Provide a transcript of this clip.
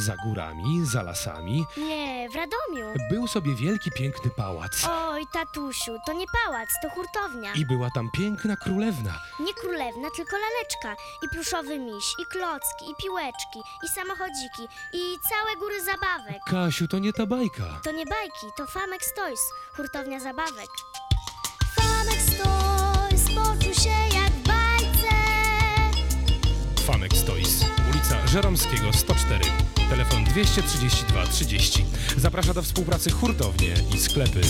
Za górami, za lasami, Nie, w Radomiu. był sobie wielki, piękny pałac. Oj, tatusiu, to nie pałac, to hurtownia. I była tam piękna królewna. Nie królewna, tylko laleczka. I pluszowy miś, i klocki, i piłeczki, i samochodziki, i całe góry zabawek. Kasiu, to nie ta bajka. To nie bajki, to Famex Toys, hurtownia zabawek. Famex Toys, poczuł się jak w bajce. Famex Toys, ulica Żeromskiego 104. Telefon 232 30. Zaprasza do współpracy hurtownie i sklepy.